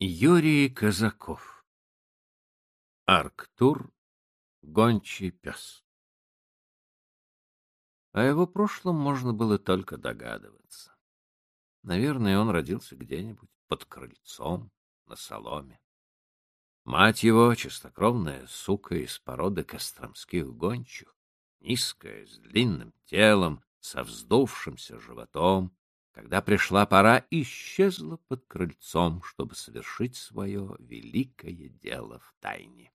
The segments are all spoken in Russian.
Юрий Казаков Арктур Гончий пес О его прошлом можно было только догадываться. Наверное, он родился где-нибудь под крыльцом, на соломе. Мать его, чистокровная сука из породы костромских гончих, низкая, с длинным телом, со вздувшимся животом, когда пришла пора, исчезла под крыльцом, чтобы совершить свое великое дело в тайне.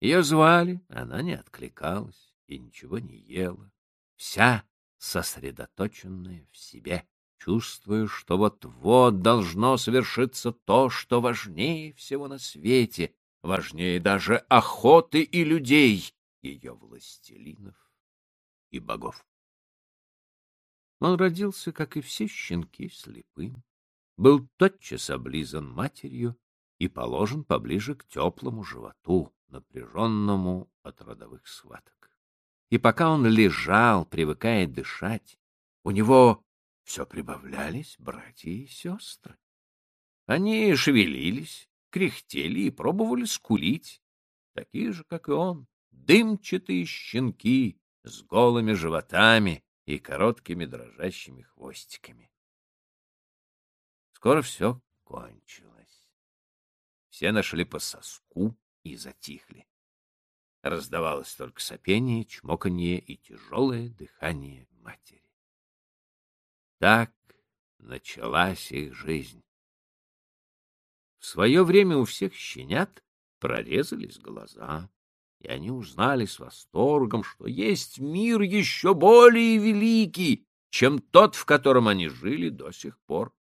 Ее звали, она не откликалась и ничего не ела, вся сосредоточенная в себе, чувствуя, что вот-вот должно совершиться то, что важнее всего на свете, важнее даже охоты и людей, ее властелинов и богов. Он родился, как и все щенки, слепым, был тотчас облизан матерью и положен поближе к теплому животу, напряженному от родовых схваток. И пока он лежал, привыкая дышать, у него все прибавлялись братья и сестры. Они шевелились, кряхтели и пробовали скулить, такие же, как и он, дымчатые щенки с голыми животами, и короткими дрожащими хвостиками. Скоро все кончилось. Все нашли по соску и затихли. Раздавалось только сопение, чмоканье и тяжелое дыхание матери. Так началась их жизнь. В свое время у всех щенят прорезались глаза и они узнали с восторгом, что есть мир еще более великий, чем тот, в котором они жили до сих пор.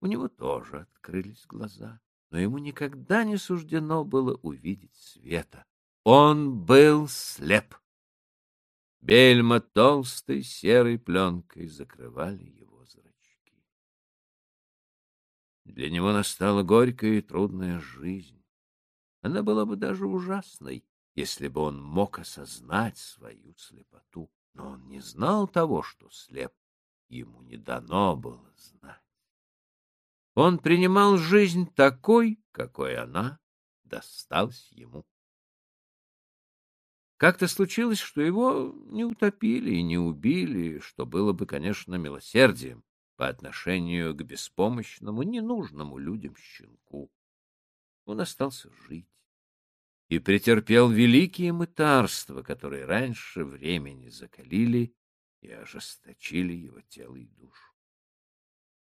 У него тоже открылись глаза, но ему никогда не суждено было увидеть света. Он был слеп. Бельма толстой серой пленкой закрывали его зрачки. Для него настала горькая и трудная жизнь. Она была бы даже ужасной, если бы он мог осознать свою слепоту. Но он не знал того, что слеп. Ему не дано было знать. Он принимал жизнь такой, какой она досталась ему. Как-то случилось, что его не утопили и не убили, что было бы, конечно, милосердием по отношению к беспомощному, ненужному людям щенку. Он остался жить и претерпел великие мытарства, которые раньше времени закалили и ожесточили его тело и душу.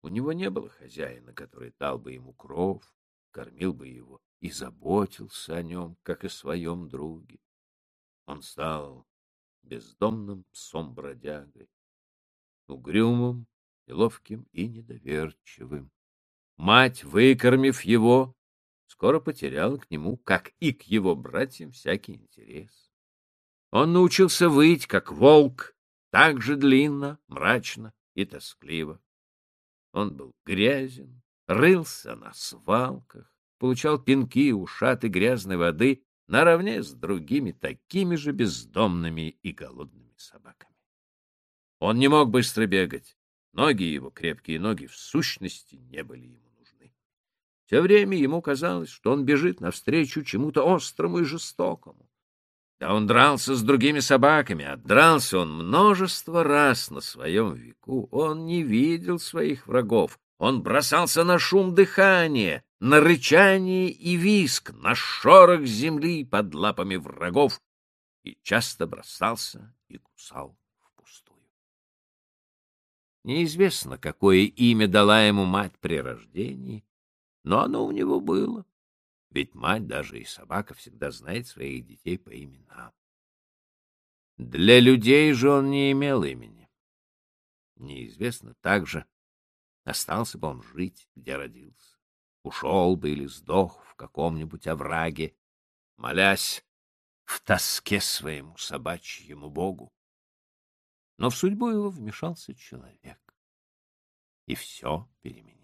У него не было хозяина, который дал бы ему кров, кормил бы его и заботился о нем, как о своем друге. Он стал бездомным псом-бродягой, угрюмым, неловким и недоверчивым. Мать, выкормив его, скоро потерял к нему, как и к его братьям, всякий интерес. Он научился выть, как волк, так же длинно, мрачно и тоскливо. Он был грязен, рылся на свалках, получал пинки, ушаты грязной воды наравне с другими такими же бездомными и голодными собаками. Он не мог быстро бегать, ноги его, крепкие ноги, в сущности не были ему все время ему казалось, что он бежит навстречу чему-то острому и жестокому. Да он дрался с другими собаками, а дрался он множество раз на своем веку. Он не видел своих врагов. Он бросался на шум дыхания, на рычание и виск, на шорох земли под лапами врагов и часто бросался и кусал впустую. Неизвестно, какое имя дала ему мать при рождении, но оно у него было. Ведь мать, даже и собака, всегда знает своих детей по именам. Для людей же он не имел имени. Неизвестно также, остался бы он жить, где родился. Ушел бы или сдох в каком-нибудь овраге, молясь в тоске своему собачьему богу. Но в судьбу его вмешался человек, и все переменилось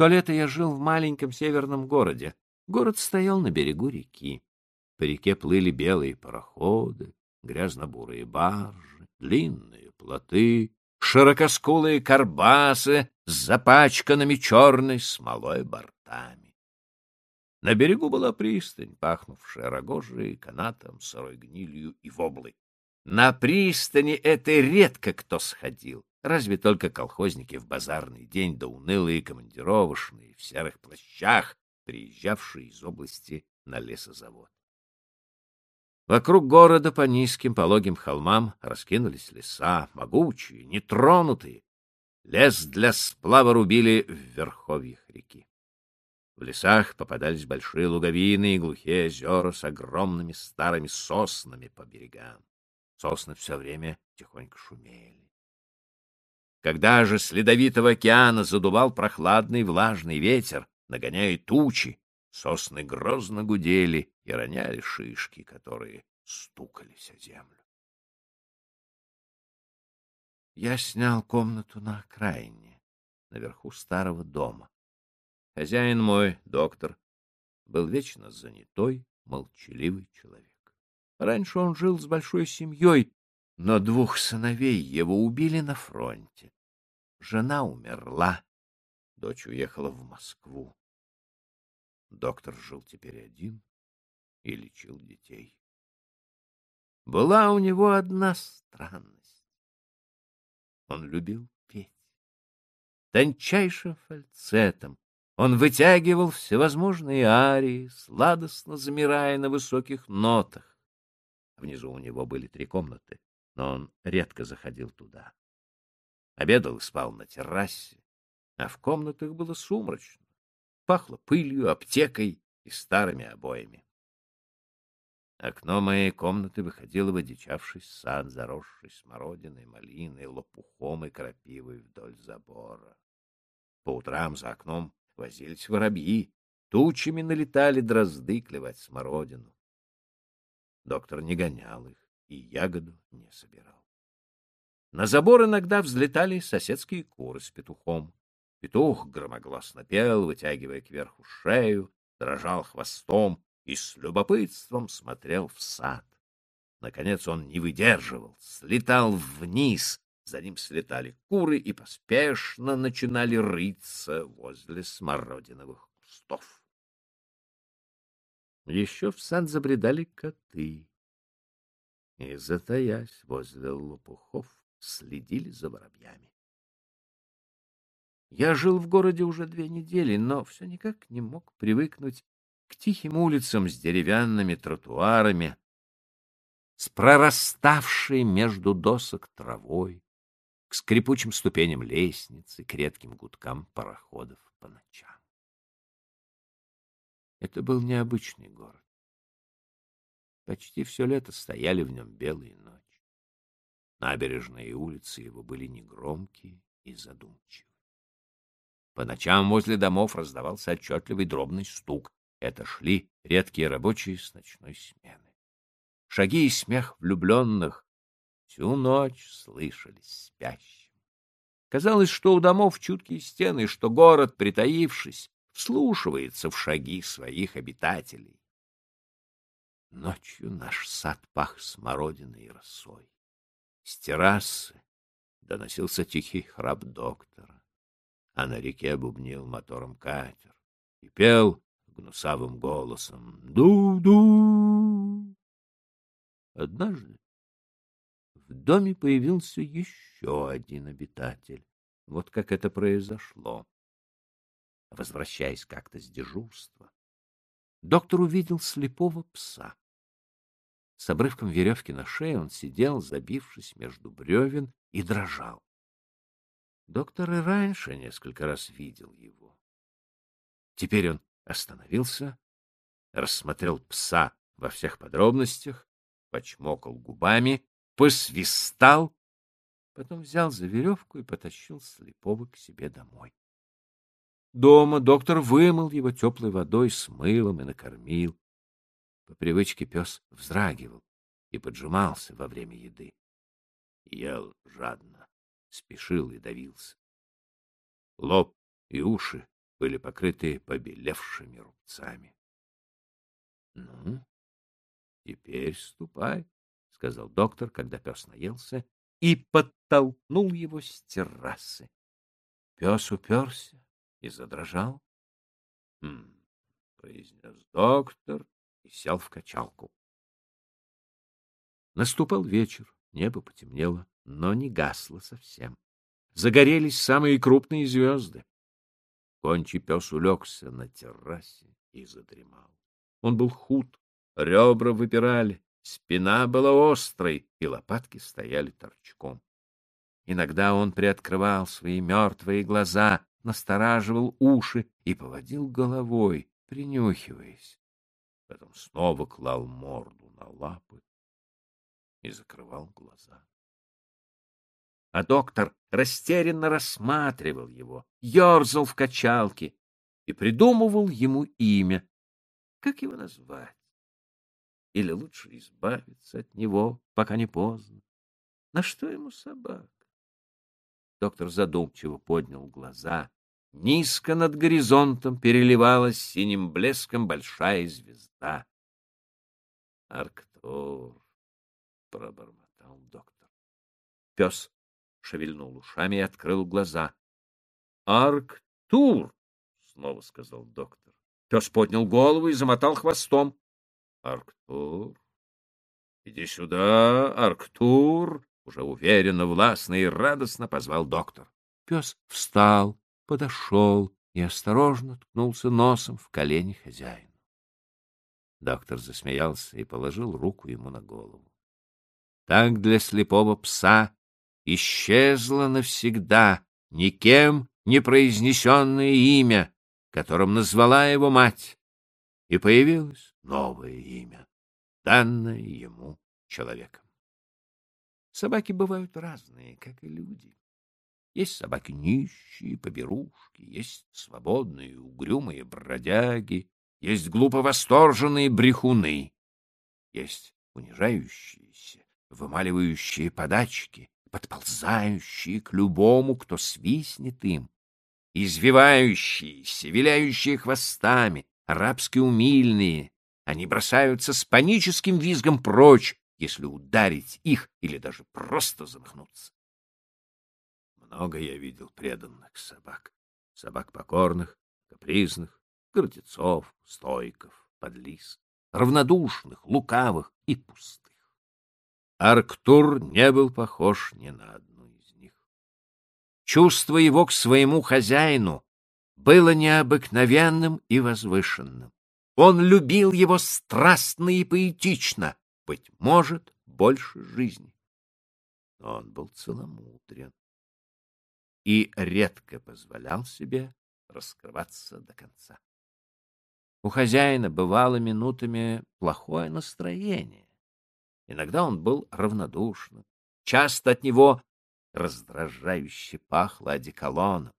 то лето я жил в маленьком северном городе. Город стоял на берегу реки. По реке плыли белые пароходы, грязно-бурые баржи, длинные плоты, широкоскулые карбасы с запачканными черной смолой бортами. На берегу была пристань, пахнувшая рогожей, канатом, сырой гнилью и воблой. На пристани этой редко кто сходил, разве только колхозники в базарный день да унылые командировочные в серых плащах, приезжавшие из области на лесозавод. Вокруг города по низким пологим холмам раскинулись леса, могучие, нетронутые. Лес для сплава рубили в верховьях реки. В лесах попадались большие луговины и глухие озера с огромными старыми соснами по берегам. Сосны все время тихонько шумели. Когда же с ледовитого океана задувал прохладный влажный ветер, нагоняя тучи, сосны грозно гудели и роняли шишки, которые стукались о землю. Я снял комнату на окраине, наверху старого дома. Хозяин мой, доктор, был вечно занятой, молчаливый человек. Раньше он жил с большой семьей, но двух сыновей его убили на фронте. Жена умерла, дочь уехала в Москву. Доктор жил теперь один и лечил детей. Была у него одна странность. Он любил петь. Тончайшим фальцетом он вытягивал всевозможные арии, сладостно замирая на высоких нотах. Внизу у него были три комнаты, но он редко заходил туда. Обедал и спал на террасе, а в комнатах было сумрачно. Пахло пылью, аптекой и старыми обоями. Окно моей комнаты выходило в одичавший сад, заросший смородиной, малиной, лопухом и крапивой вдоль забора. По утрам за окном возились воробьи, тучами налетали дрозды клевать смородину. Доктор не гонял их и ягоду не собирал. На забор иногда взлетали соседские куры с петухом. Петух громогласно пел, вытягивая кверху шею, дрожал хвостом и с любопытством смотрел в сад. Наконец он не выдерживал, слетал вниз, за ним слетали куры и поспешно начинали рыться возле смородиновых кустов. Еще в сад забредали коты и, затаясь возле лопухов, следили за воробьями. Я жил в городе уже две недели, но все никак не мог привыкнуть к тихим улицам с деревянными тротуарами, с прораставшей между досок травой, к скрипучим ступеням лестницы, к редким гудкам пароходов по ночам. Это был необычный город. Почти все лето стояли в нем белые ночи. Набережные улицы его были негромкие и задумчивы. По ночам возле домов раздавался отчетливый дробный стук. Это шли редкие рабочие с ночной смены. Шаги и смех влюбленных всю ночь слышались спящим. Казалось, что у домов чуткие стены, что город, притаившись, вслушивается в шаги своих обитателей. Ночью наш сад пах смородиной и росой. С террасы доносился тихий храп доктора, а на реке бубнил мотором катер и пел гнусавым голосом «Ду-ду!». Однажды в доме появился еще один обитатель. Вот как это произошло. Возвращаясь как-то с дежурства, доктор увидел слепого пса. С обрывком веревки на шее он сидел, забившись между бревен, и дрожал. Доктор и раньше несколько раз видел его. Теперь он остановился, рассмотрел пса во всех подробностях, почмокал губами посвистал, потом взял за веревку и потащил слепого к себе домой. Дома доктор вымыл его теплой водой с мылом и накормил. По привычке пес вздрагивал и поджимался во время еды. Ел жадно, спешил и давился. Лоб и уши были покрыты побелевшими рубцами. — Ну, теперь ступай, — сказал доктор, когда пес наелся, и подтолкнул его с террасы. Пес уперся и задрожал. «Хм», — произнес доктор и сел в качалку. Наступал вечер, небо потемнело, но не гасло совсем. Загорелись самые крупные звезды. Кончий пес улегся на террасе и задремал. Он был худ, ребра выпирали, спина была острой, и лопатки стояли торчком. Иногда он приоткрывал свои мертвые глаза, настораживал уши и поводил головой, принюхиваясь. Потом снова клал морду на лапы и закрывал глаза. А доктор растерянно рассматривал его, ерзал в качалке и придумывал ему имя. Как его назвать? Или лучше избавиться от него, пока не поздно? На что ему собак? Доктор задумчиво поднял глаза. Низко над горизонтом переливалась синим блеском большая звезда. «Арктур», — пробормотал доктор. Пес шевельнул ушами и открыл глаза. «Арктур!» — снова сказал доктор. Пес поднял голову и замотал хвостом. «Арктур! Иди сюда, Арктур!» Уже уверенно, властно и радостно позвал доктор. Пес встал, подошел и осторожно ткнулся носом в колени хозяина. Доктор засмеялся и положил руку ему на голову. Так для слепого пса исчезло навсегда никем не произнесенное имя, которым назвала его мать, и появилось новое имя, данное ему человеком. Собаки бывают разные, как и люди. Есть собаки нищие, поберушки, есть свободные, угрюмые бродяги, есть глупо восторженные брехуны, есть унижающиеся, вымаливающие подачки, подползающие к любому, кто свистнет им, извивающиеся, виляющие хвостами, арабски умильные. Они бросаются с паническим визгом прочь, если ударить их или даже просто замахнуться. Много я видел преданных собак. Собак покорных, капризных, гордецов, стойков, подлиз, равнодушных, лукавых и пустых. Арктур не был похож ни на одну из них. Чувство его к своему хозяину было необыкновенным и возвышенным. Он любил его страстно и поэтично, быть может, больше жизни. Но он был целомудрен и редко позволял себе раскрываться до конца. У хозяина бывало минутами плохое настроение, Иногда он был равнодушным. Часто от него раздражающе пахло одеколоном.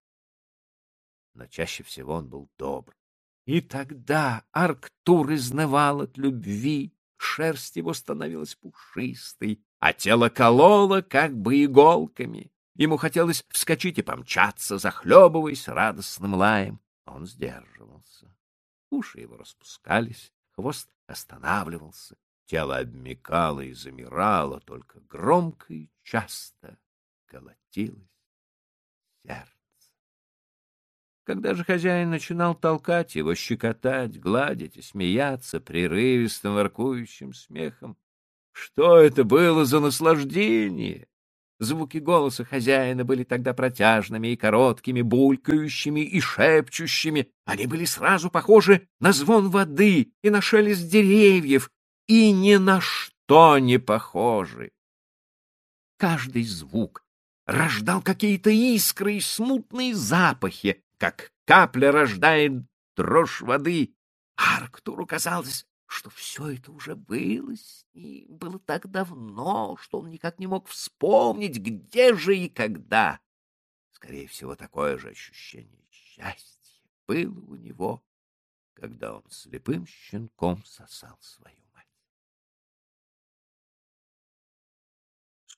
Но чаще всего он был добр. И тогда Арктур изнывал от любви, шерсть его становилась пушистой, а тело кололо как бы иголками. Ему хотелось вскочить и помчаться, захлебываясь радостным лаем. Он сдерживался. Уши его распускались, хвост останавливался, Тело обмекало и замирало, только громко и часто колотилось сердце. Когда же хозяин начинал толкать его, щекотать, гладить и смеяться прерывистым воркующим смехом, что это было за наслаждение? Звуки голоса хозяина были тогда протяжными и короткими, булькающими и шепчущими. Они были сразу похожи на звон воды и на шелест деревьев, и ни на что не похожи. Каждый звук рождал какие-то искры и смутные запахи, как капля рождает дрожь воды. Арктуру казалось, что все это уже было с ним, было так давно, что он никак не мог вспомнить, где же и когда. Скорее всего, такое же ощущение счастья было у него, когда он слепым щенком сосал свою.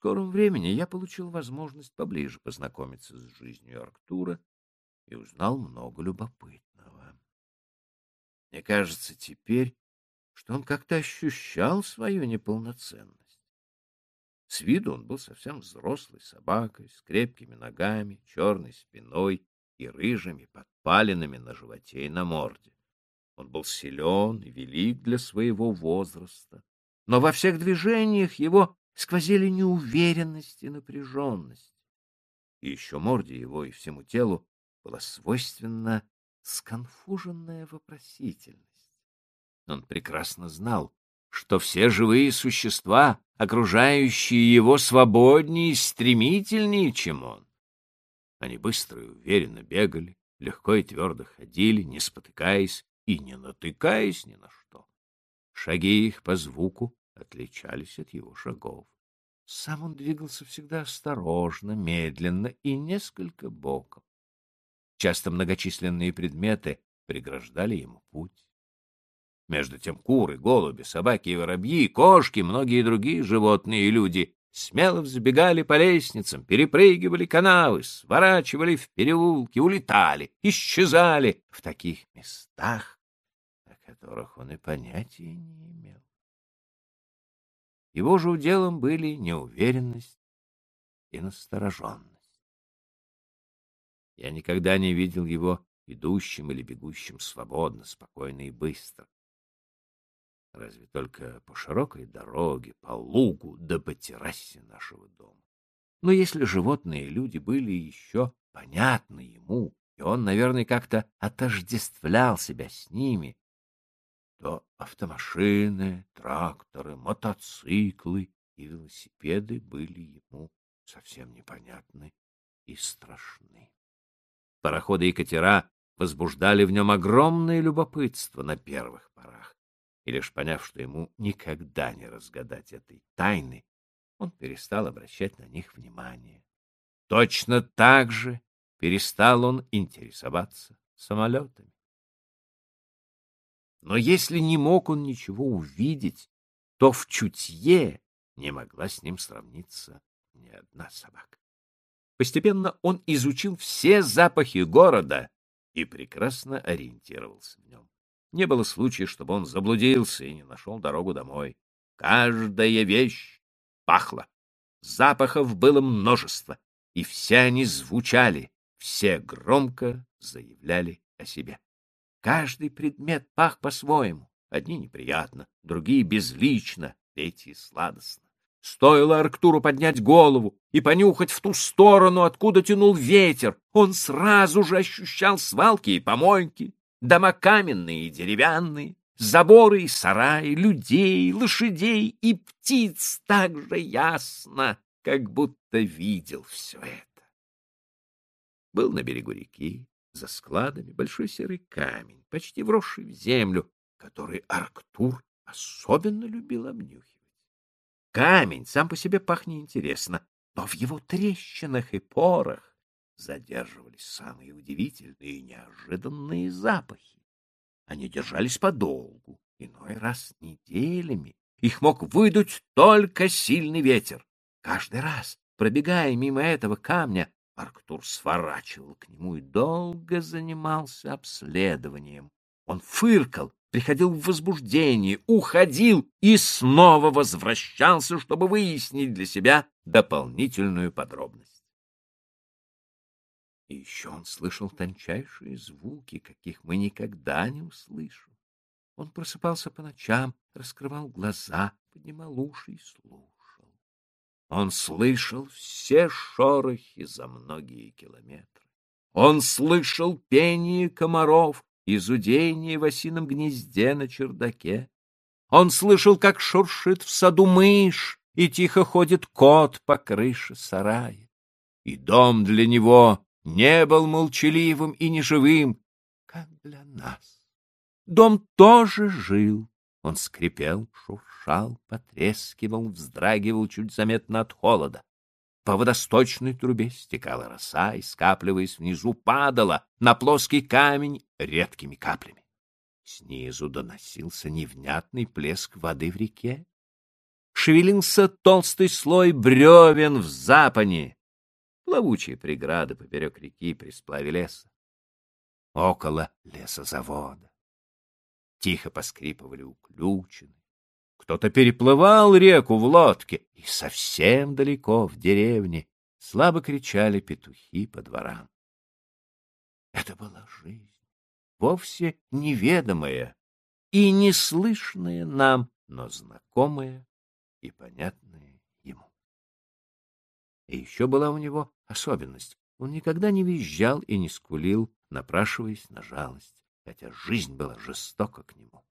скором времени я получил возможность поближе познакомиться с жизнью Арктура и узнал много любопытного. Мне кажется теперь, что он как-то ощущал свою неполноценность. С виду он был совсем взрослой собакой, с крепкими ногами, черной спиной и рыжими подпалинами на животе и на морде. Он был силен и велик для своего возраста, но во всех движениях его сквозили неуверенность и напряженность. И еще морде его и всему телу была свойственна сконфуженная вопросительность. Он прекрасно знал, что все живые существа, окружающие его, свободнее и стремительнее, чем он. Они быстро и уверенно бегали, легко и твердо ходили, не спотыкаясь и не натыкаясь ни на что. Шаги их по звуку отличались от его шагов. Сам он двигался всегда осторожно, медленно и несколько боком. Часто многочисленные предметы преграждали ему путь. Между тем куры, голуби, собаки и воробьи, кошки, многие другие животные и люди смело взбегали по лестницам, перепрыгивали канавы, сворачивали в переулки, улетали, исчезали в таких местах, о которых он и понятия не имел. Его же уделом были неуверенность и настороженность. Я никогда не видел его идущим или бегущим свободно, спокойно и быстро. Разве только по широкой дороге, по лугу да по террасе нашего дома. Но если животные и люди были еще понятны ему, и он, наверное, как-то отождествлял себя с ними, то автомашины, тракторы, мотоциклы и велосипеды были ему совсем непонятны и страшны. Пароходы и катера возбуждали в нем огромное любопытство на первых порах, и лишь поняв, что ему никогда не разгадать этой тайны, он перестал обращать на них внимание. Точно так же перестал он интересоваться самолетами. Но если не мог он ничего увидеть, то в чутье не могла с ним сравниться ни одна собака. Постепенно он изучил все запахи города и прекрасно ориентировался в нем. Не было случая, чтобы он заблудился и не нашел дорогу домой. Каждая вещь пахла. Запахов было множество, и все они звучали, все громко заявляли о себе. Каждый предмет пах по-своему. Одни неприятно, другие безлично, третьи сладостно. Стоило Арктуру поднять голову и понюхать в ту сторону, откуда тянул ветер, он сразу же ощущал свалки и помойки, дома каменные и деревянные, заборы и сараи, людей, лошадей и птиц так же ясно, как будто видел все это. Был на берегу реки, за складами большой серый камень, почти вросший в землю, который Арктур особенно любил обнюхивать. Камень сам по себе пахнет интересно, но в его трещинах и порах задерживались самые удивительные и неожиданные запахи. Они держались подолгу, иной раз неделями. Их мог выдуть только сильный ветер. Каждый раз, пробегая мимо этого камня, Арктур сворачивал к нему и долго занимался обследованием. Он фыркал, приходил в возбуждение, уходил и снова возвращался, чтобы выяснить для себя дополнительную подробность. И еще он слышал тончайшие звуки, каких мы никогда не услышим. Он просыпался по ночам, раскрывал глаза, поднимал уши и слушал. Он слышал все шорохи за многие километры. Он слышал пение комаров и зудение в осином гнезде на чердаке. Он слышал, как шуршит в саду мышь и тихо ходит кот по крыше сарая. И дом для него не был молчаливым и неживым, как для нас. Дом тоже жил. Он скрипел, шуршал, потрескивал, вздрагивал чуть заметно от холода. По водосточной трубе стекала роса и, скапливаясь внизу, падала на плоский камень редкими каплями. Снизу доносился невнятный плеск воды в реке. Шевелился толстый слой бревен в запане, плавучие преграды поперек реки при леса. Около лесозавода тихо поскрипывали уключены, кто-то переплывал реку в лодке, и совсем далеко, в деревне, слабо кричали петухи по дворам. Это была жизнь, вовсе неведомая и неслышная нам, но знакомая и понятная ему. И еще была у него особенность. Он никогда не визжал и не скулил, напрашиваясь на жалость, хотя жизнь была жестока к нему.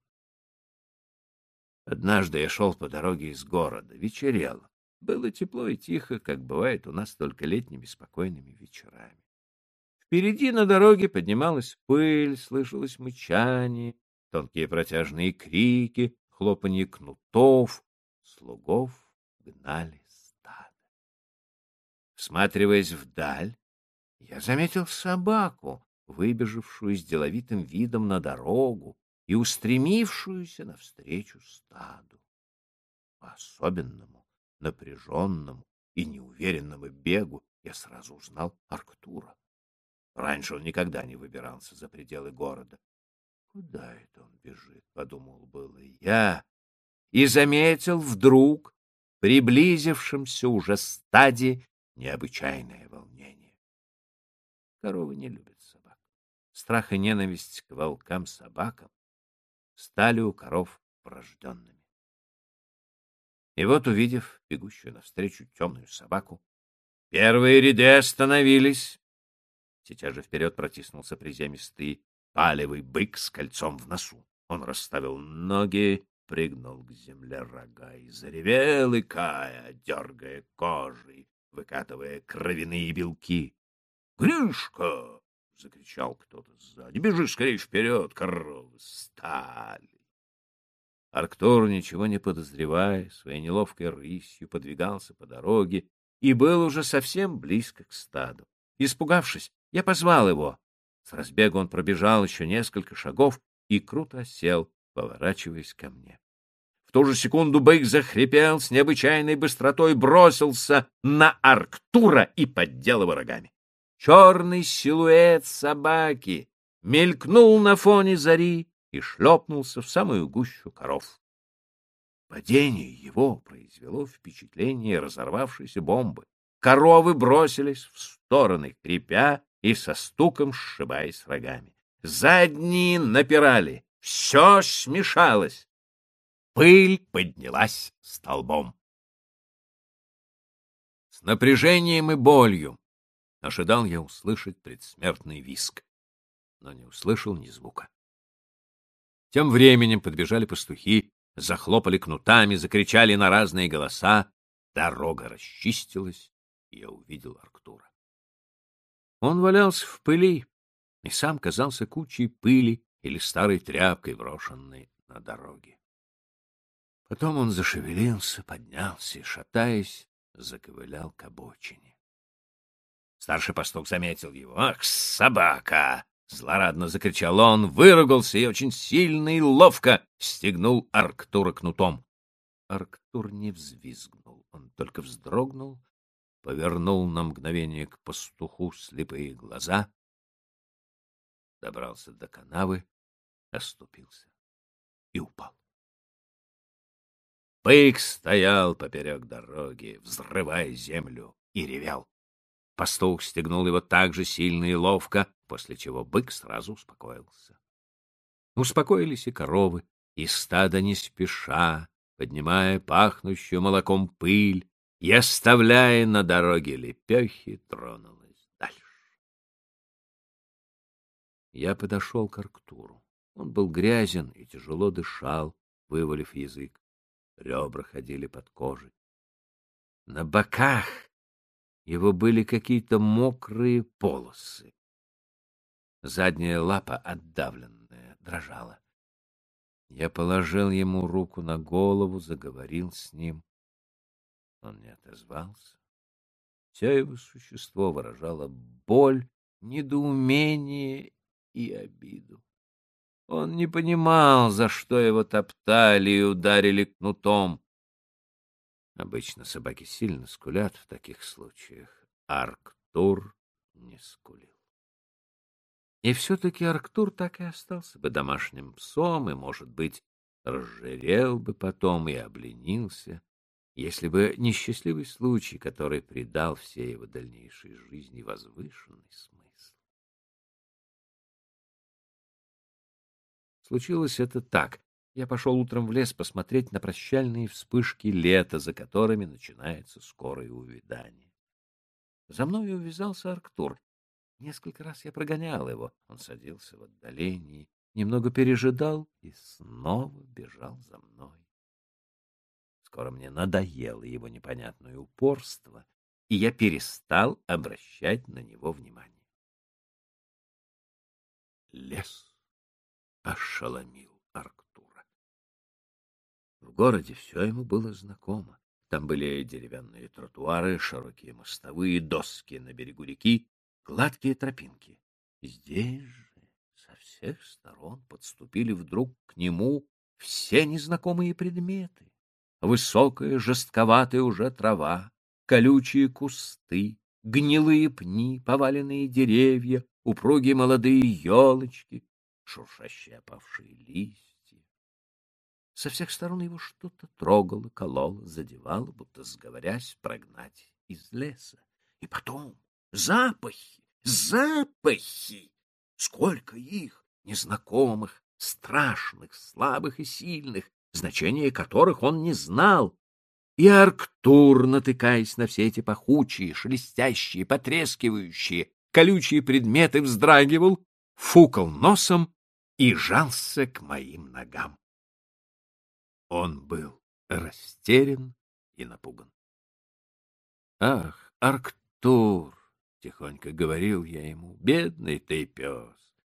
Однажды я шел по дороге из города, вечерело. Было тепло и тихо, как бывает у нас только летними спокойными вечерами. Впереди на дороге поднималась пыль, слышалось мычание, тонкие протяжные крики, хлопанье кнутов. Слугов гнали стадо. Всматриваясь вдаль, я заметил собаку, выбежавшую с деловитым видом на дорогу и устремившуюся навстречу стаду. По особенному, напряженному и неуверенному бегу я сразу узнал Арктура. Раньше он никогда не выбирался за пределы города. Куда это он бежит, подумал было я, и заметил вдруг приблизившемся уже стаде необычайное волнение. Коровы не любят собак. Страх и ненависть к волкам-собакам стали у коров врожденными. И вот, увидев бегущую навстречу темную собаку, первые ряды остановились. Сейчас же вперед протиснулся приземистый палевый бык с кольцом в носу. Он расставил ноги, пригнул к земле рога и заревел, икая, дергая кожей, выкатывая кровяные белки. — Гришка! — закричал кто-то сзади. — Бежи скорее вперед, коровы стали! Арктур, ничего не подозревая, своей неловкой рысью подвигался по дороге и был уже совсем близко к стаду. Испугавшись, я позвал его. С разбегу он пробежал еще несколько шагов и круто сел, поворачиваясь ко мне. В ту же секунду бык захрипел, с необычайной быстротой бросился на Арктура и поддел его рогами. Черный силуэт собаки мелькнул на фоне зари и шлепнулся в самую гущу коров. Падение его произвело впечатление разорвавшейся бомбы. Коровы бросились в стороны, крепя и со стуком сшибаясь рогами. Задние напирали, все смешалось. Пыль поднялась столбом. С напряжением и болью ожидал я услышать предсмертный виск, но не услышал ни звука. Тем временем подбежали пастухи, захлопали кнутами, закричали на разные голоса. Дорога расчистилась, и я увидел Арктура. Он валялся в пыли и сам казался кучей пыли или старой тряпкой, брошенной на дороге. Потом он зашевелился, поднялся и, шатаясь, заковылял к обочине. Старший пастух заметил его. «Ах, собака!» — злорадно закричал он, выругался и очень сильно и ловко стегнул Арктура кнутом. Арктур не взвизгнул, он только вздрогнул повернул на мгновение к пастуху слепые глаза, добрался до канавы, оступился и упал. Бык стоял поперек дороги, взрывая землю, и ревел. Пастух стегнул его так же сильно и ловко, после чего бык сразу успокоился. Успокоились и коровы, и стадо не спеша, поднимая пахнущую молоком пыль, и, оставляя на дороге лепехи, тронулась дальше. Я подошел к Арктуру. Он был грязен и тяжело дышал, вывалив язык. Ребра ходили под кожей. На боках его были какие-то мокрые полосы. Задняя лапа, отдавленная, дрожала. Я положил ему руку на голову, заговорил с ним. Он не отозвался. Все его существо выражало боль, недоумение и обиду. Он не понимал, за что его топтали и ударили кнутом. Обычно собаки сильно скулят в таких случаях. Арктур не скулил. И все-таки Арктур так и остался бы домашним псом и, может быть, разжирел бы потом и обленился, если бы несчастливый случай, который придал всей его дальнейшей жизни возвышенный смысл. Случилось это так. Я пошел утром в лес посмотреть на прощальные вспышки лета, за которыми начинается скорое увядание. За мной увязался Арктур. Несколько раз я прогонял его. Он садился в отдалении, немного пережидал и снова бежал за мной. Скоро мне надоело его непонятное упорство, и я перестал обращать на него внимание. Лес ошеломил Арктура. В городе все ему было знакомо. Там были деревянные тротуары, широкие мостовые, доски на берегу реки, гладкие тропинки. Здесь же со всех сторон подступили вдруг к нему все незнакомые предметы. Высокая, жестковатая уже трава, колючие кусты, гнилые пни, поваленные деревья, упругие молодые елочки, шуршащие опавшие листья. Со всех сторон его что-то трогало, кололо, задевало, будто сговорясь прогнать из леса. И потом запахи, запахи! Сколько их, незнакомых, страшных, слабых и сильных, значения которых он не знал. И Арктур, натыкаясь на все эти пахучие, шелестящие, потрескивающие, колючие предметы, вздрагивал, фукал носом и жался к моим ногам. Он был растерян и напуган. — Ах, Арктур! — тихонько говорил я ему. — Бедный ты пес!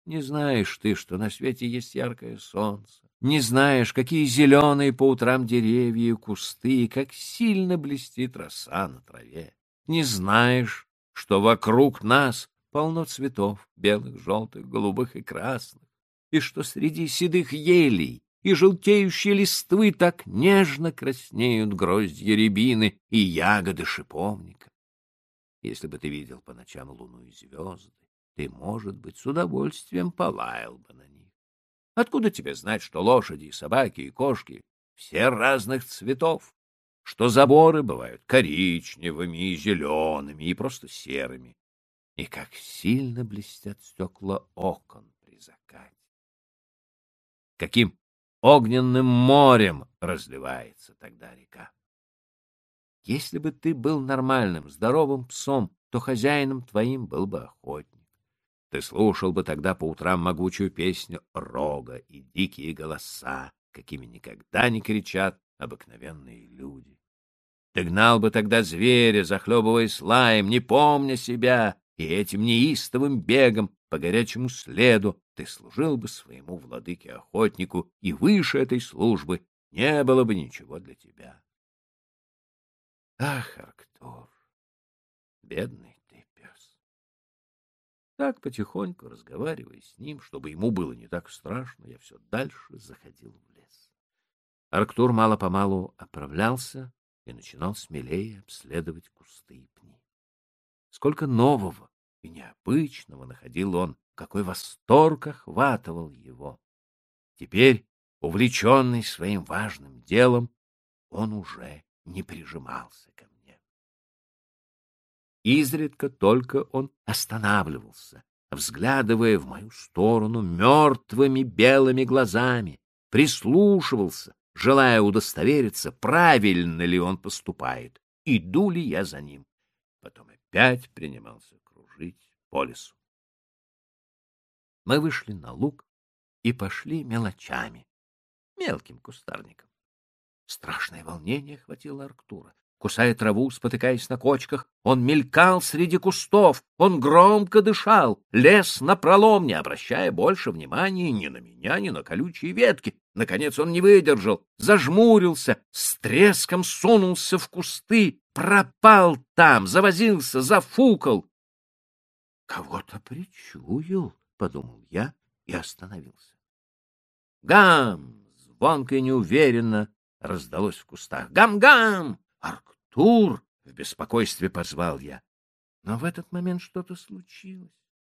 Не знаешь ты, что на свете есть яркое солнце. Не знаешь, какие зеленые по утрам деревья и кусты, и как сильно блестит роса на траве. Не знаешь, что вокруг нас полно цветов, белых, желтых, голубых и красных, и что среди седых елей и желтеющие листвы так нежно краснеют гроздья рябины и ягоды шиповника. Если бы ты видел по ночам луну и звезды, ты, может быть, с удовольствием полаял бы на них. Откуда тебе знать, что лошади, и собаки и кошки все разных цветов, что заборы бывают коричневыми и зелеными и просто серыми, и как сильно блестят стекла окон при закате? Каким огненным морем разливается тогда река. Если бы ты был нормальным, здоровым псом, то хозяином твоим был бы охотник. Ты слушал бы тогда по утрам могучую песню рога и дикие голоса, какими никогда не кричат обыкновенные люди. Ты гнал бы тогда зверя, захлебываясь лаем, не помня себя, и этим неистовым бегом по горячему следу ты служил бы своему владыке-охотнику, и выше этой службы не было бы ничего для тебя. Ах, Арктур, бедный ты пес! Так, потихоньку разговаривая с ним, чтобы ему было не так страшно, я все дальше заходил в лес. Арктур мало-помалу оправлялся и начинал смелее обследовать кусты и пни. Сколько нового и необычного находил он какой восторг охватывал его. Теперь, увлеченный своим важным делом, он уже не прижимался ко мне. Изредка только он останавливался, взглядывая в мою сторону мертвыми белыми глазами, прислушивался, желая удостовериться, правильно ли он поступает, иду ли я за ним. Потом опять принимался кружить по лесу. Мы вышли на луг и пошли мелочами, мелким кустарником. Страшное волнение охватило Арктура. Кусая траву, спотыкаясь на кочках, он мелькал среди кустов, он громко дышал, лез напролом, не обращая больше внимания ни на меня, ни на колючие ветки. Наконец он не выдержал, зажмурился, с треском сунулся в кусты, пропал там, завозился, зафукал. Кого-то причуял, подумал я и остановился. Гам! Звонко и неуверенно раздалось в кустах. Гам-гам! Арктур! В беспокойстве позвал я. Но в этот момент что-то случилось.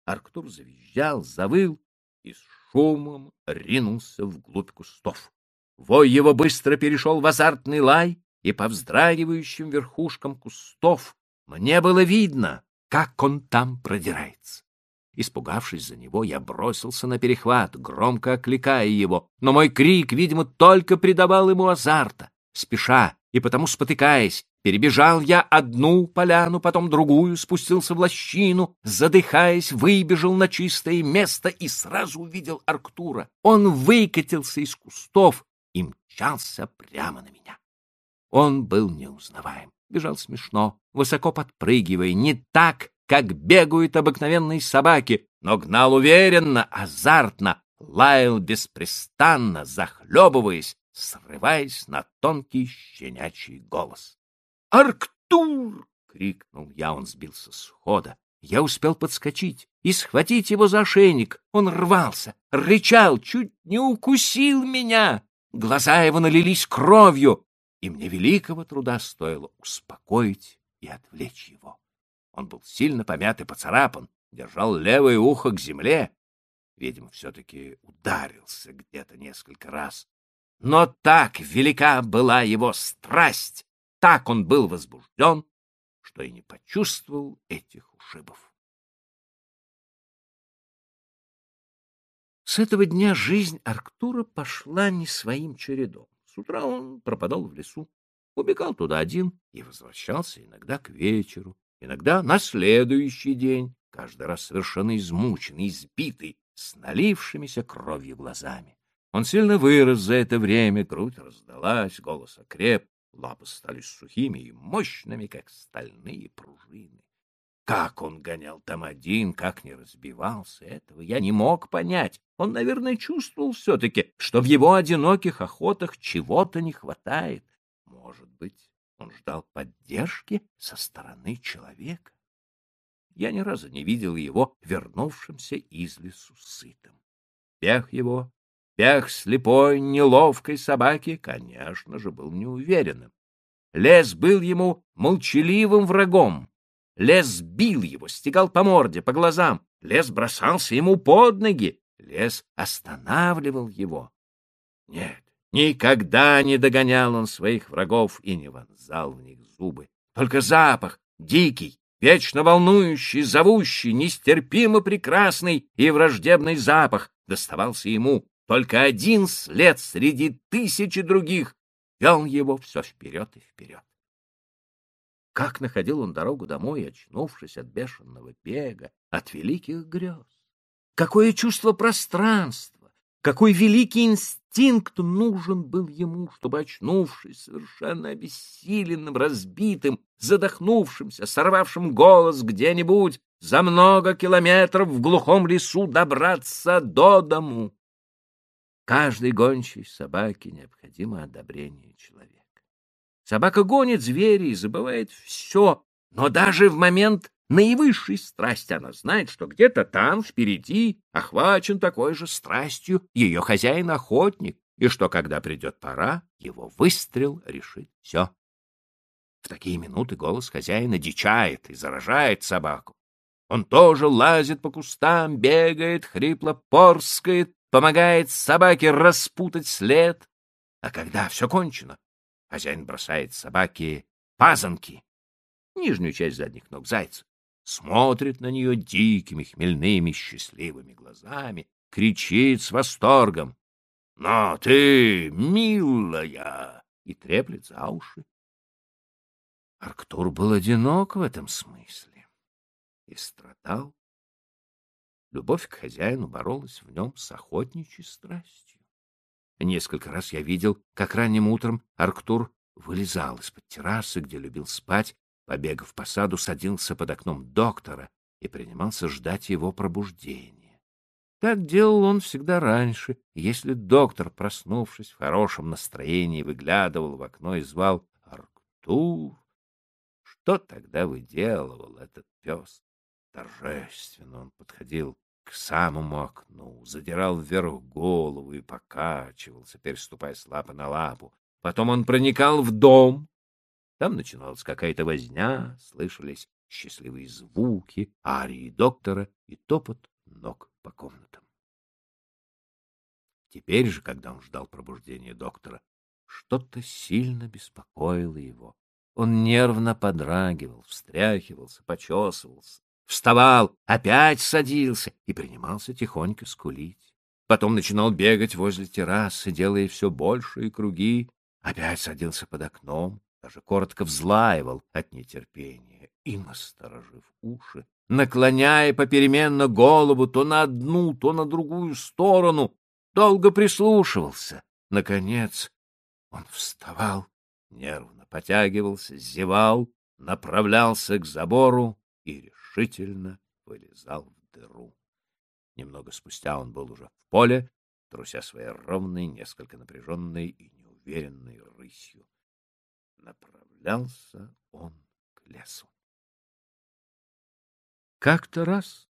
Арктур завизжал, завыл и с шумом ринулся вглубь кустов. Вой его быстро перешел в азартный лай, и по вздрагивающим верхушкам кустов мне было видно, как он там продирается. Испугавшись за него, я бросился на перехват, громко окликая его, но мой крик, видимо, только придавал ему азарта. Спеша и потому спотыкаясь, перебежал я одну поляну, потом другую, спустился в лощину, задыхаясь, выбежал на чистое место и сразу увидел Арктура. Он выкатился из кустов и мчался прямо на меня. Он был неузнаваем, бежал смешно, высоко подпрыгивая, не так, как бегают обыкновенные собаки, но гнал уверенно, азартно, лаял беспрестанно, захлебываясь, срываясь на тонкий щенячий голос. «Арктур!» — крикнул я, он сбился с хода. Я успел подскочить и схватить его за ошейник. Он рвался, рычал, чуть не укусил меня. Глаза его налились кровью, и мне великого труда стоило успокоить и отвлечь его. Он был сильно помят и поцарапан, держал левое ухо к земле. Видимо, все-таки ударился где-то несколько раз. Но так велика была его страсть, так он был возбужден, что и не почувствовал этих ушибов. С этого дня жизнь Арктура пошла не своим чередом. С утра он пропадал в лесу, убегал туда один и возвращался иногда к вечеру, иногда на следующий день, каждый раз совершенно измученный, избитый, с налившимися кровью глазами. Он сильно вырос за это время, грудь раздалась, голос окреп, лапы стали сухими и мощными, как стальные пружины. Как он гонял там один, как не разбивался, этого я не мог понять. Он, наверное, чувствовал все-таки, что в его одиноких охотах чего-то не хватает. Может быть, он ждал поддержки со стороны человека. Я ни разу не видел его вернувшимся из лесу сытым. Пех его, пех слепой, неловкой собаки, конечно же, был неуверенным. Лес был ему молчаливым врагом. Лес бил его, стегал по морде, по глазам. Лес бросался ему под ноги. Лес останавливал его. Нет, никогда не догонял он своих врагов и не вонзал в них зубы. Только запах, дикий, вечно волнующий, зовущий, нестерпимо прекрасный и враждебный запах доставался ему. Только один след среди тысячи других вел его все вперед и вперед. Как находил он дорогу домой, очнувшись от бешеного бега, от великих грез? Какое чувство пространства, какой великий инстинкт нужен был ему, чтобы, очнувшись, совершенно обессиленным, разбитым, задохнувшимся, сорвавшим голос где-нибудь за много километров в глухом лесу добраться до дому. Каждой гончей собаке необходимо одобрение человека. Собака гонит зверя и забывает все, но даже в момент наивысшей страсти она знает, что где-то там, впереди, охвачен такой же страстью ее хозяин-охотник, и что, когда придет пора, его выстрел решит все. В такие минуты голос хозяина дичает и заражает собаку. Он тоже лазит по кустам, бегает, хрипло порскает, помогает собаке распутать след. А когда все кончено, Хозяин бросает собаке пазанки, нижнюю часть задних ног зайца, смотрит на нее дикими, хмельными, счастливыми глазами, кричит с восторгом. — Но ты, милая! — и треплет за уши. Арктур был одинок в этом смысле и страдал. Любовь к хозяину боролась в нем с охотничьей страстью. Несколько раз я видел, как ранним утром Арктур вылезал из-под террасы, где любил спать, побегав по саду, садился под окном доктора и принимался ждать его пробуждения. Так делал он всегда раньше, если доктор, проснувшись в хорошем настроении, выглядывал в окно и звал «Арктур!», что тогда выделывал этот пес? Торжественно он подходил к самому окну, задирал вверх голову и покачивался, переступая с лапы на лапу. Потом он проникал в дом. Там начиналась какая-то возня, слышались счастливые звуки, арии доктора и топот ног по комнатам. Теперь же, когда он ждал пробуждения доктора, что-то сильно беспокоило его. Он нервно подрагивал, встряхивался, почесывался, вставал, опять садился и принимался тихонько скулить. Потом начинал бегать возле террасы, делая все большие круги, опять садился под окном, даже коротко взлаивал от нетерпения и, насторожив уши, наклоняя попеременно голову то на одну, то на другую сторону, долго прислушивался. Наконец он вставал, нервно потягивался, зевал, направлялся к забору и решительно вылезал в дыру. Немного спустя он был уже в поле, труся своей ровной, несколько напряженной и неуверенной рысью. Направлялся он к лесу. Как-то раз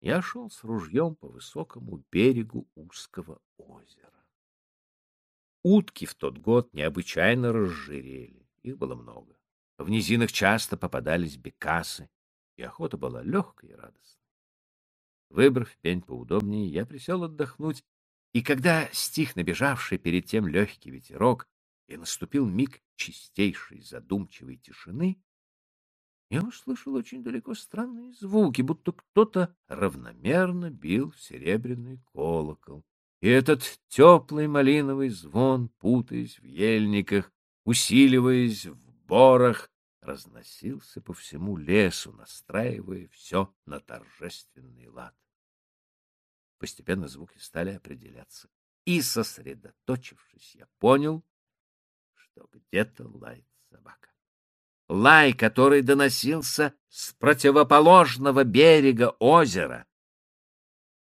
я шел с ружьем по высокому берегу узкого озера. Утки в тот год необычайно разжирели, их было много. В низинах часто попадались бекасы, и охота была легкой и радостной. Выбрав пень поудобнее, я присел отдохнуть, и когда стих набежавший перед тем легкий ветерок и наступил миг чистейшей задумчивой тишины, я услышал очень далеко странные звуки, будто кто-то равномерно бил в серебряный колокол. И этот теплый малиновый звон, путаясь в ельниках, усиливаясь в борах, разносился по всему лесу, настраивая все на торжественный лад. Постепенно звуки стали определяться, и, сосредоточившись, я понял, что где-то лает собака лай, который доносился с противоположного берега озера.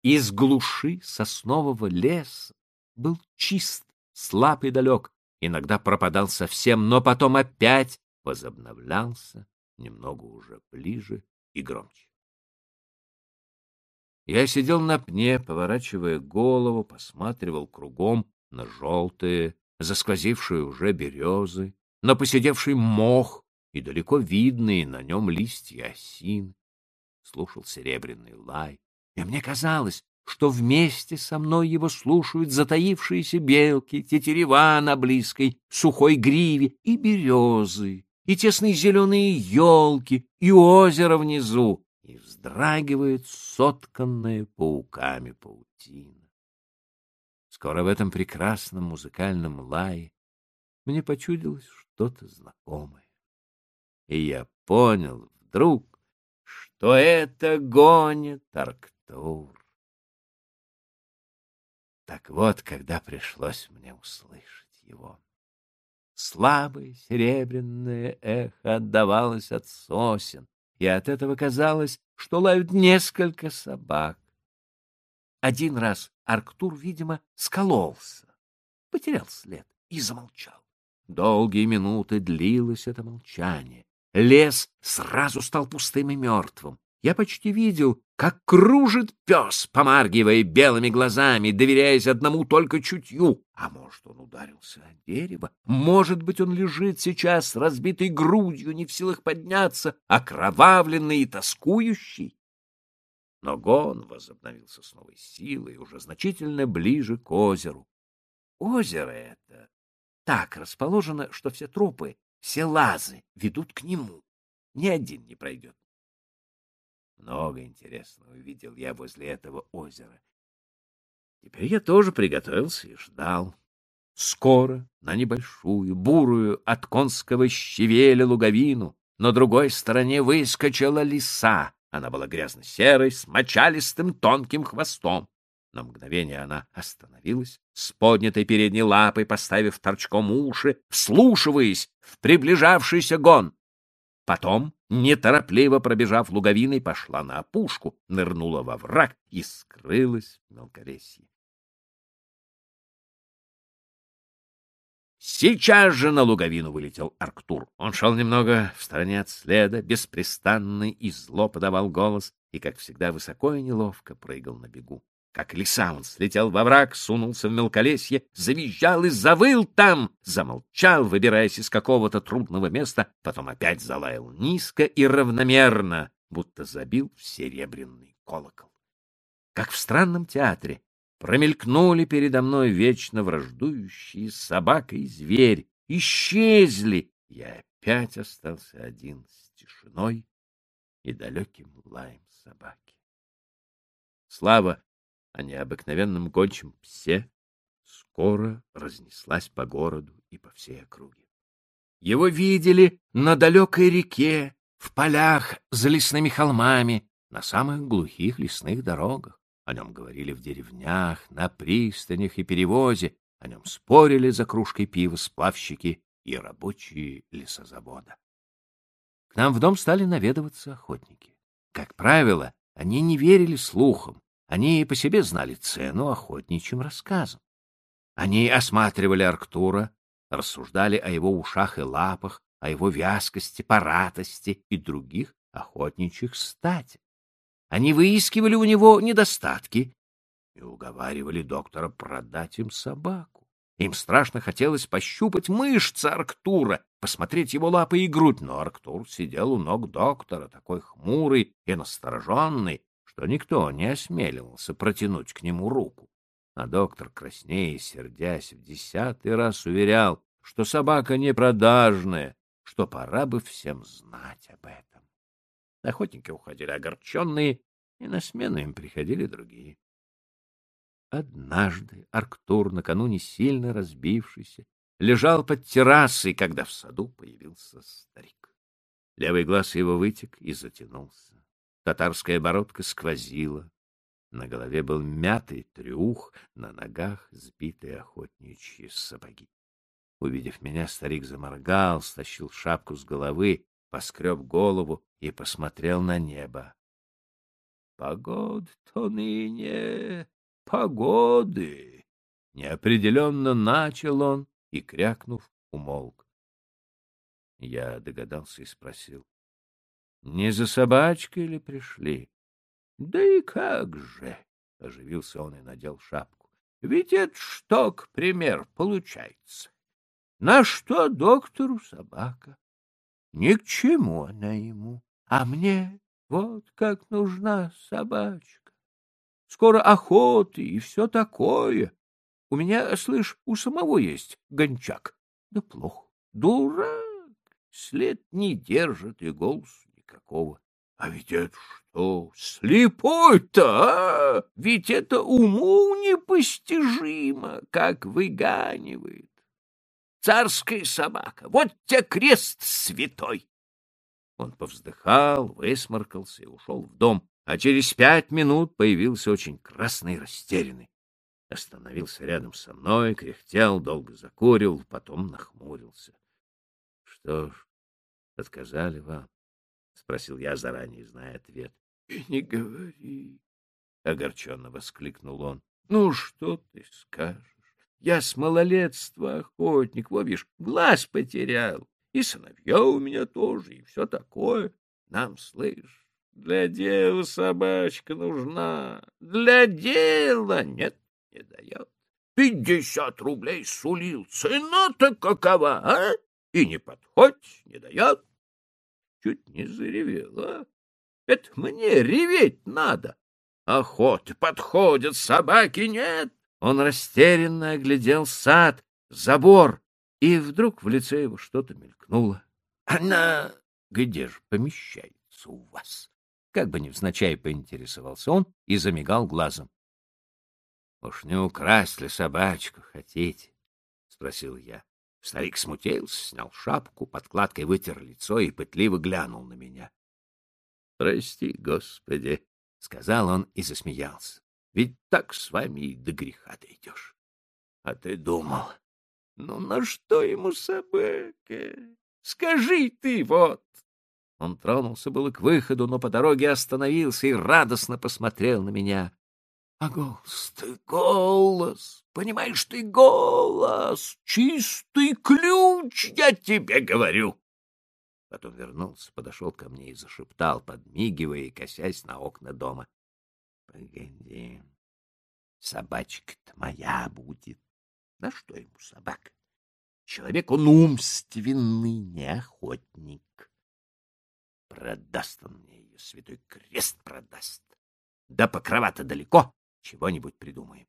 Из глуши соснового леса был чист, слаб и далек, иногда пропадал совсем, но потом опять возобновлялся немного уже ближе и громче. Я сидел на пне, поворачивая голову, посматривал кругом на желтые, засквозившие уже березы, на посидевший мох, и далеко видные на нем листья осин. Слушал серебряный лай, и мне казалось, что вместе со мной его слушают затаившиеся белки, тетерева на близкой сухой гриве и березы, и тесные зеленые елки, и озеро внизу, и вздрагивает сотканная пауками паутина. Скоро в этом прекрасном музыкальном лае мне почудилось что-то знакомое и я понял вдруг, что это гонит Арктур. Так вот, когда пришлось мне услышать его. Слабое серебряное эхо отдавалось от сосен, и от этого казалось, что лают несколько собак. Один раз Арктур, видимо, скололся, потерял след и замолчал. Долгие минуты длилось это молчание. Лес сразу стал пустым и мертвым. Я почти видел, как кружит пес, помаргивая белыми глазами, доверяясь одному только чутью. А может, он ударился о дерево? Может быть, он лежит сейчас, разбитой грудью, не в силах подняться, окровавленный и тоскующий? Но гон возобновился с новой силой, уже значительно ближе к озеру. Озеро это так расположено, что все тропы все лазы ведут к нему. Ни один не пройдет. Много интересного увидел я возле этого озера. Теперь я тоже приготовился и ждал. Скоро на небольшую, бурую от конского щавеля луговину на другой стороне выскочила лиса. Она была грязно-серой, с мочалистым тонким хвостом. На мгновение она остановилась, с поднятой передней лапой поставив торчком уши, вслушиваясь в приближавшийся гон. Потом, неторопливо пробежав луговиной, пошла на опушку, нырнула во враг и скрылась в мелкоресье. Сейчас же на луговину вылетел Арктур. Он шел немного в стороне от следа, беспрестанный и зло подавал голос, и, как всегда, высоко и неловко прыгал на бегу. Как лиса он слетел во враг, сунулся в мелколесье, завизжал и завыл там, замолчал, выбираясь из какого-то трудного места, потом опять залаял низко и равномерно, будто забил в серебряный колокол. Как в странном театре промелькнули передо мной вечно враждующие собака и зверь, исчезли, я опять остался один с тишиной и далеким лаем собаки. Слава о необыкновенном гончем псе скоро разнеслась по городу и по всей округе. Его видели на далекой реке, в полях за лесными холмами, на самых глухих лесных дорогах. О нем говорили в деревнях, на пристанях и перевозе, о нем спорили за кружкой пива сплавщики и рабочие лесозавода. К нам в дом стали наведываться охотники. Как правило, они не верили слухам, они по себе знали цену охотничьим рассказам. Они осматривали Арктура, рассуждали о его ушах и лапах, о его вязкости, паратости и других охотничьих статях. Они выискивали у него недостатки и уговаривали доктора продать им собаку. Им страшно хотелось пощупать мышцы Арктура, посмотреть его лапы и грудь, но Арктур сидел у ног доктора, такой хмурый и настороженный, что никто не осмеливался протянуть к нему руку. А доктор, краснея сердясь, в десятый раз уверял, что собака не продажная, что пора бы всем знать об этом. Охотники уходили огорченные, и на смену им приходили другие. Однажды Арктур, накануне сильно разбившийся, лежал под террасой, когда в саду появился старик. Левый глаз его вытек и затянулся. Татарская бородка сквозила, на голове был мятый трюх, на ногах сбитые охотничьи сапоги. Увидев меня, старик заморгал, стащил шапку с головы, поскреб голову и посмотрел на небо. — Погода-то ныне, погоды! Неопределенно начал он и, крякнув, умолк. Я догадался и спросил. — Не за собачкой ли пришли? — Да и как же! — оживился он и надел шапку. — Ведь это что, к пример, получается? На что доктору собака? Ни к чему она ему, а мне вот как нужна собачка. Скоро охоты и все такое. У меня, слышь, у самого есть гончак. Да плохо. Дурак. След не держит и голос никакого. А ведь это что, слепой-то, а? Ведь это уму непостижимо, как выганивает. Царская собака, вот те крест святой. Он повздыхал, высморкался и ушел в дом, а через пять минут появился очень красный и растерянный. Остановился рядом со мной, кряхтел, долго закурил, потом нахмурился. — Что ж, отказали вам? — спросил я, заранее зная ответ. — не говори, — огорченно воскликнул он. — Ну, что ты скажешь? Я с малолетства охотник, во видишь, глаз потерял. И сыновья у меня тоже, и все такое. Нам, слышь, для дела собачка нужна. Для дела нет, не дает. Пятьдесят рублей сулил. Цена-то какова, а? И не подходь, не дает чуть не заревела. Это мне реветь надо. Охоты подходят, собаки нет. Он растерянно оглядел сад, забор, и вдруг в лице его что-то мелькнуло. Она где же помещается у вас? Как бы невзначай поинтересовался он и замигал глазом. — Уж не украсть ли собачку хотите? — спросил я. Старик смутился, снял шапку, подкладкой вытер лицо и пытливо глянул на меня. — Прости, Господи, — сказал он и засмеялся. — Ведь так с вами и до греха дойдешь. А ты думал, ну на что ему собака? Скажи ты вот. Он тронулся было к выходу, но по дороге остановился и радостно посмотрел на меня. А голос ты, голос, понимаешь ты, голос, чистый ключ, я тебе говорю. Потом вернулся, подошел ко мне и зашептал, подмигивая и косясь на окна дома. — Погоди, собачка-то моя будет. На что ему собака? Человек он умственный, не охотник. Продаст он мне ее, святой крест продаст. Да покрова-то далеко, чего-нибудь придумаем.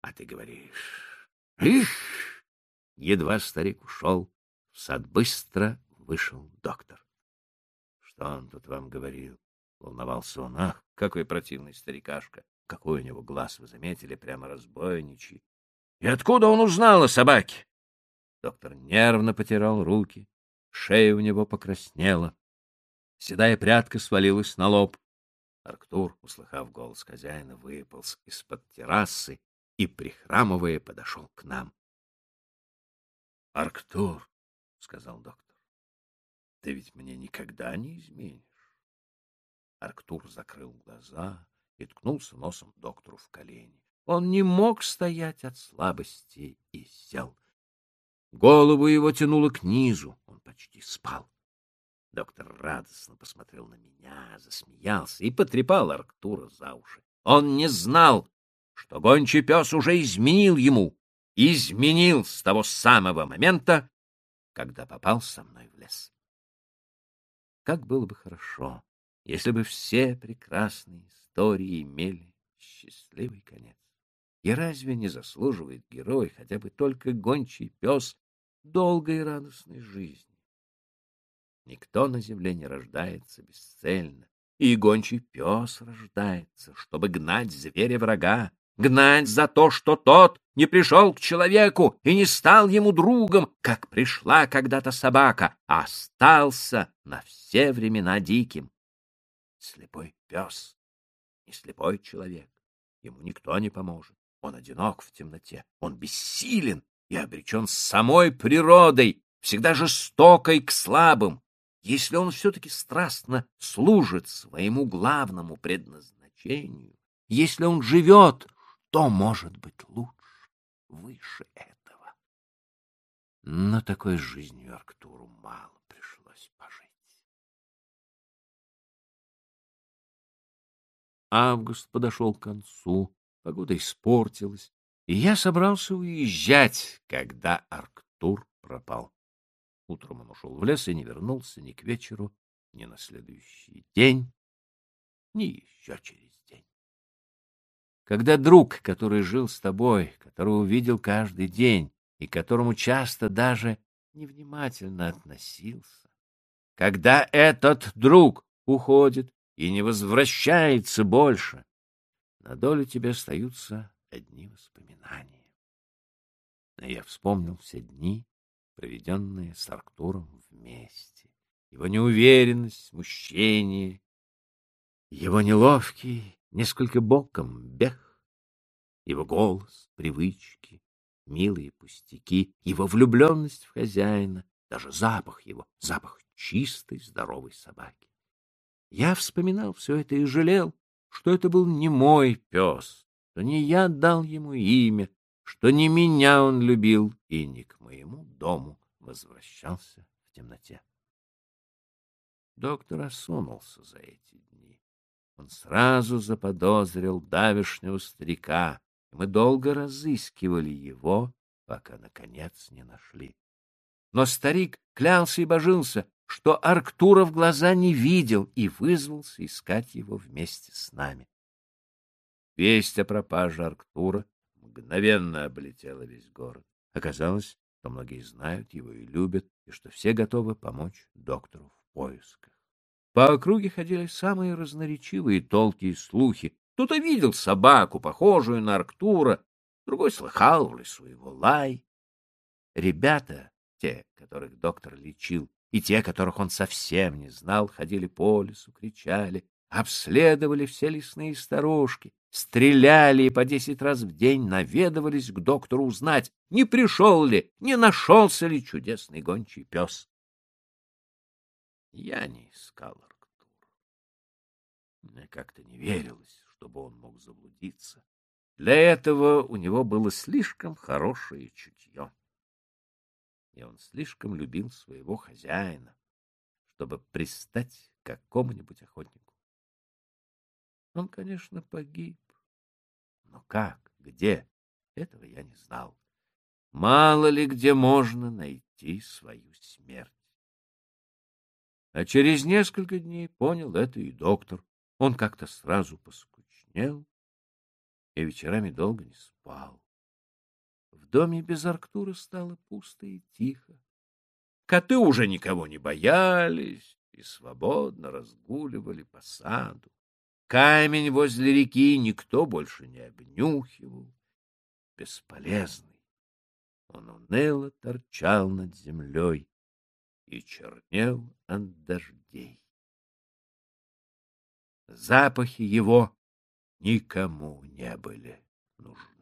А ты говоришь, ишь! Едва старик ушел, в сад быстро вышел доктор. Что он тут вам говорил? Волновался он. Ах, какой противный старикашка! Какой у него глаз, вы заметили, прямо разбойничий. И откуда он узнал о собаке? Доктор нервно потирал руки, шея у него покраснела. Седая прядка свалилась на лоб. Арктур, услыхав голос хозяина, выполз из-под террасы и, прихрамывая, подошел к нам. — Арктур, — сказал доктор, — ты ведь мне никогда не изменишь. Арктур закрыл глаза и ткнулся носом доктору в колени. Он не мог стоять от слабости и сел. Голову его тянуло к низу, он почти спал. Доктор радостно посмотрел на меня, засмеялся и потрепал Арктура за уши. Он не знал, что гончий пес уже изменил ему, изменил с того самого момента, когда попал со мной в лес. Как было бы хорошо, если бы все прекрасные истории имели счастливый конец. И разве не заслуживает герой хотя бы только гончий пес долгой и радостной жизни? Никто на земле не рождается бесцельно, и гончий пес рождается, чтобы гнать зверя врага, гнать за то, что тот не пришел к человеку и не стал ему другом, как пришла когда-то собака, а остался на все времена диким. Слепой пес, не слепой человек, ему никто не поможет. Он одинок в темноте, он бессилен и обречен самой природой, всегда жестокой к слабым. Если он все-таки страстно служит своему главному предназначению, если он живет, то может быть лучше, выше этого. Но такой жизнью Арктуру мало пришлось пожить. Август подошел к концу, погода испортилась, и я собрался уезжать, когда Арктур пропал. Утром он ушел в лес и не вернулся ни к вечеру, ни на следующий день, ни еще через день. Когда друг, который жил с тобой, которого увидел каждый день и которому часто даже невнимательно относился, когда этот друг уходит и не возвращается больше, на долю тебе остаются одни воспоминания. Но я вспомнил все дни, проведенные с Арктуром вместе, его неуверенность, смущение, его неловкий, несколько боком бег, его голос, привычки, милые пустяки, его влюбленность в хозяина, даже запах его, запах чистой, здоровой собаки. Я вспоминал все это и жалел, что это был не мой пес, что не я дал ему имя, что не меня он любил и не к моему дому возвращался в темноте. Доктор осунулся за эти дни. Он сразу заподозрил давешнего старика, и мы долго разыскивали его, пока, наконец, не нашли. Но старик клялся и божился, что Арктура в глаза не видел и вызвался искать его вместе с нами. Весть о пропаже Арктура мгновенно облетела весь город. Оказалось, что многие знают его и любят, и что все готовы помочь доктору в поисках. По округе ходили самые разноречивые толки и слухи. Кто-то видел собаку, похожую на Арктура, другой слыхал в лесу его лай. Ребята, те, которых доктор лечил, и те, которых он совсем не знал, ходили по лесу, кричали, обследовали все лесные сторожки, стреляли и по десять раз в день наведывались к доктору узнать, не пришел ли, не нашелся ли чудесный гончий пес. Я не искал Арктура. Мне как-то не верилось, чтобы он мог заблудиться. Для этого у него было слишком хорошее чутье. И он слишком любил своего хозяина, чтобы пристать какому-нибудь охотнику. Он, конечно, погиб. Но как, где, этого я не знал. Мало ли где можно найти свою смерть. А через несколько дней понял это и доктор. Он как-то сразу поскучнел и вечерами долго не спал. В доме без Арктура стало пусто и тихо. Коты уже никого не боялись, и свободно разгуливали по саду. Камень возле реки никто больше не обнюхивал. Бесполезный. Он уныло торчал над землей и чернел от дождей. Запахи его никому не были нужны.